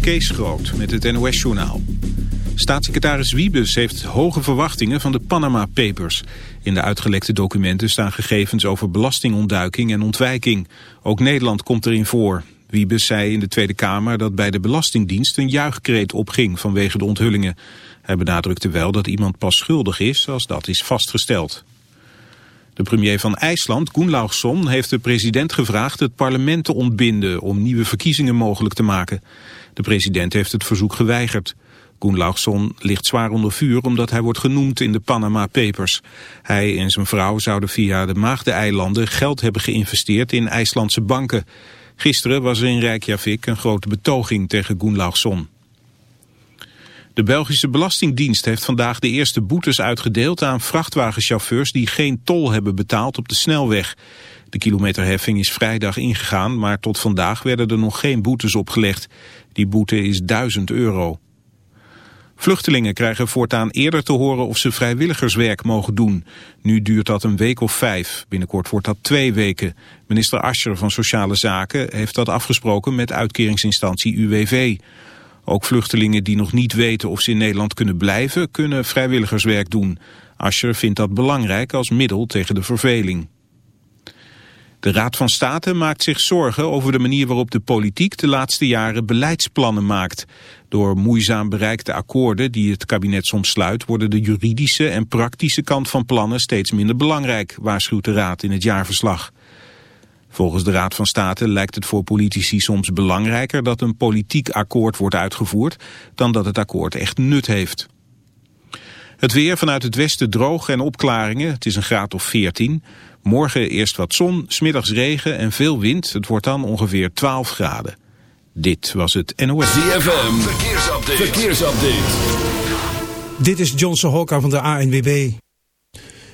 Kees Groot met het NOS-journaal. Staatssecretaris Wiebes heeft hoge verwachtingen van de Panama Papers. In de uitgelekte documenten staan gegevens over belastingontduiking en ontwijking. Ook Nederland komt erin voor. Wiebes zei in de Tweede Kamer dat bij de Belastingdienst een juichkreet opging vanwege de onthullingen. Hij benadrukte wel dat iemand pas schuldig is als dat is vastgesteld. De premier van IJsland, Gunnlaugsson, heeft de president gevraagd het parlement te ontbinden om nieuwe verkiezingen mogelijk te maken. De president heeft het verzoek geweigerd. Gunnlaugsson ligt zwaar onder vuur omdat hij wordt genoemd in de Panama Papers. Hij en zijn vrouw zouden via de Maagdeneilanden geld hebben geïnvesteerd in IJslandse banken. Gisteren was er in Reykjavik een grote betoging tegen Gunnlaugsson. De Belgische Belastingdienst heeft vandaag de eerste boetes uitgedeeld aan vrachtwagenchauffeurs die geen tol hebben betaald op de snelweg. De kilometerheffing is vrijdag ingegaan, maar tot vandaag werden er nog geen boetes opgelegd. Die boete is 1000 euro. Vluchtelingen krijgen voortaan eerder te horen of ze vrijwilligerswerk mogen doen. Nu duurt dat een week of vijf. Binnenkort wordt dat twee weken. Minister Ascher van Sociale Zaken heeft dat afgesproken met uitkeringsinstantie UWV. Ook vluchtelingen die nog niet weten of ze in Nederland kunnen blijven, kunnen vrijwilligerswerk doen. Ascher vindt dat belangrijk als middel tegen de verveling. De Raad van State maakt zich zorgen over de manier waarop de politiek de laatste jaren beleidsplannen maakt. Door moeizaam bereikte akkoorden die het kabinet soms sluit, worden de juridische en praktische kant van plannen steeds minder belangrijk, waarschuwt de Raad in het jaarverslag. Volgens de Raad van State lijkt het voor politici soms belangrijker dat een politiek akkoord wordt uitgevoerd dan dat het akkoord echt nut heeft. Het weer vanuit het westen droog en opklaringen. Het is een graad of 14. Morgen eerst wat zon, smiddags regen en veel wind. Het wordt dan ongeveer 12 graden. Dit was het NOS. ZFM, verkeersupdate. verkeersupdate. Dit is Johnson Hokka van de ANWB.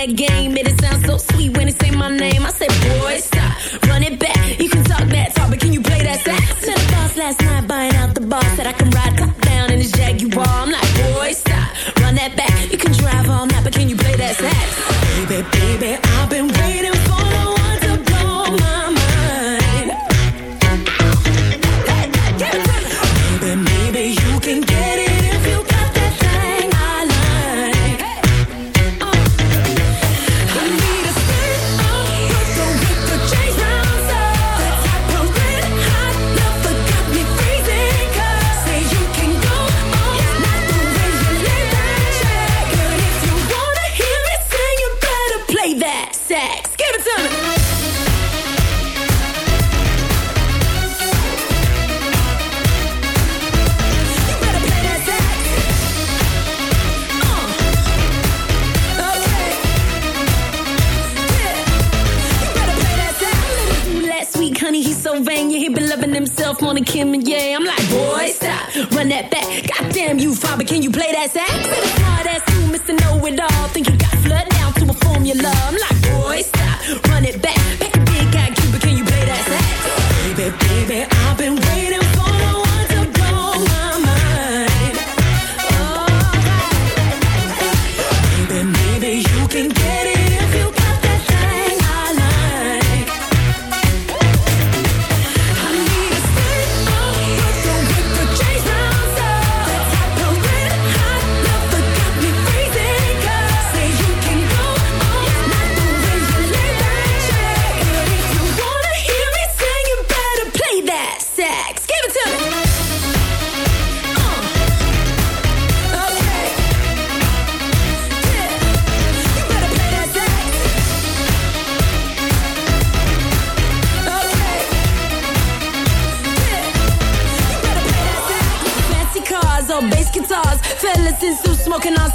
that game. It sound so sweet when they say my name. I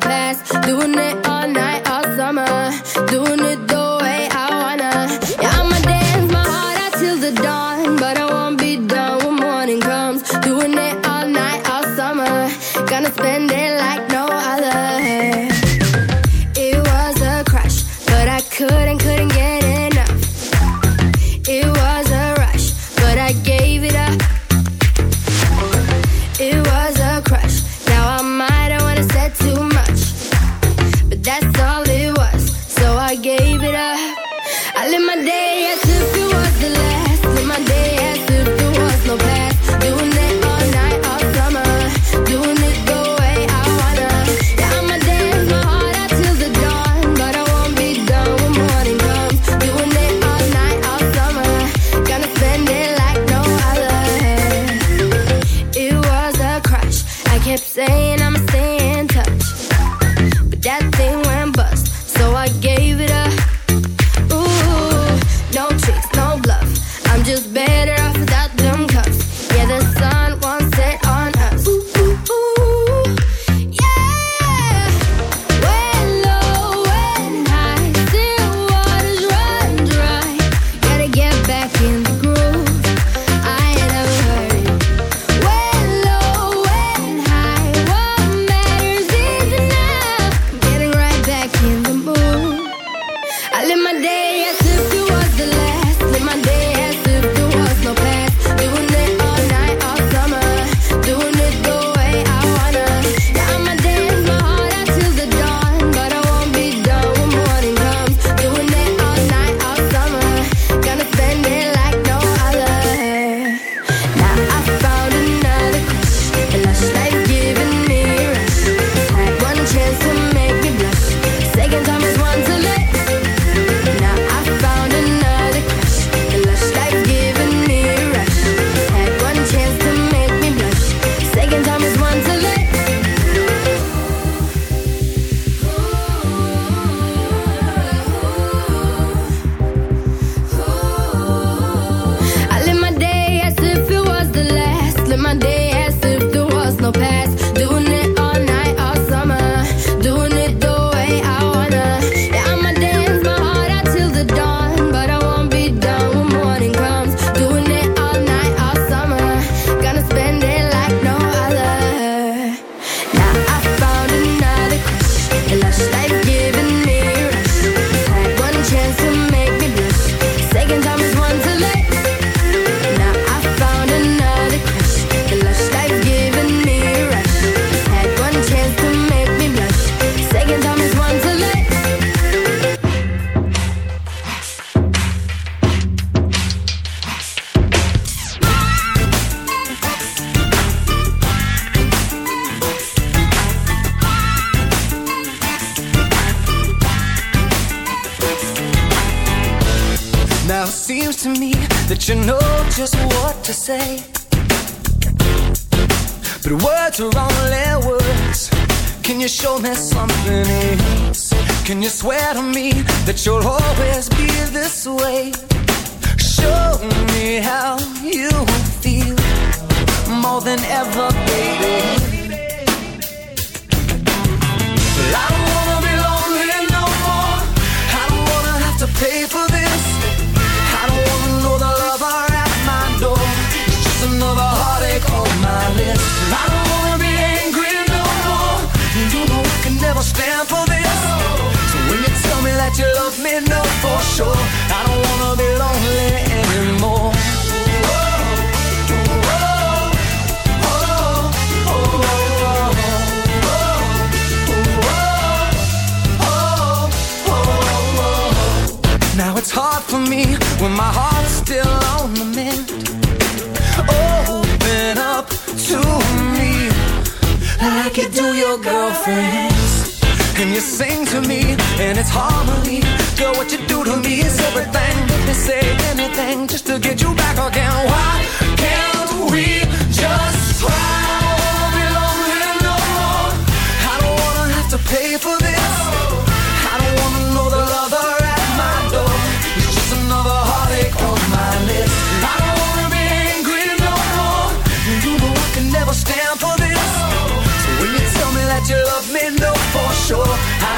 past this way. Show me how you feel more than ever, baby. But I don't wanna be lonely no more. I don't wanna have to pay for this. I don't wanna know the lover at my door. It's just another heartache on my list. I don't wanna be angry no more. You know I can never stand for this. So when you tell me that you love me, no sure I don't wanna be lonely anymore. Now it's hard for me when my heart's still on the mend. Open up to me like you do your girlfriend and you sing to me, and it's harmony. Girl, what you do to me is everything. Let they say anything just to get you back again. Why can't we just try? I won't be lonely no more. I don't wanna have to pay for this. I don't wanna know the lover at my door. It's just another heartache on my list. I don't wanna be angry no more. You know I can never stand for this. So when you tell me that you love me, no sure.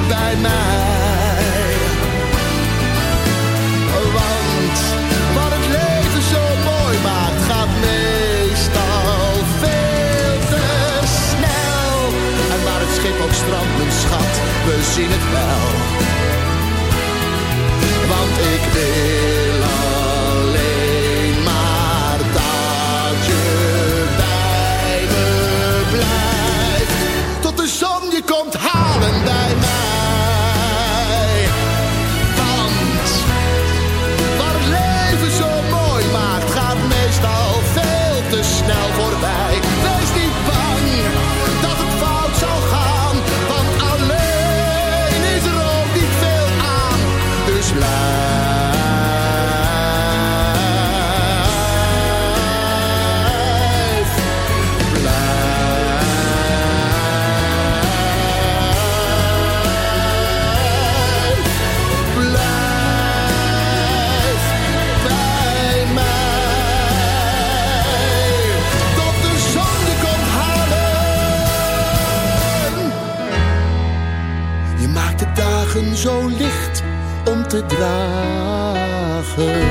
bij mij. Want wat het leven zo mooi maakt, gaat meestal veel te snel. En waar het schip ook strandt, mijn schat, we zien het wel. Want ik wil om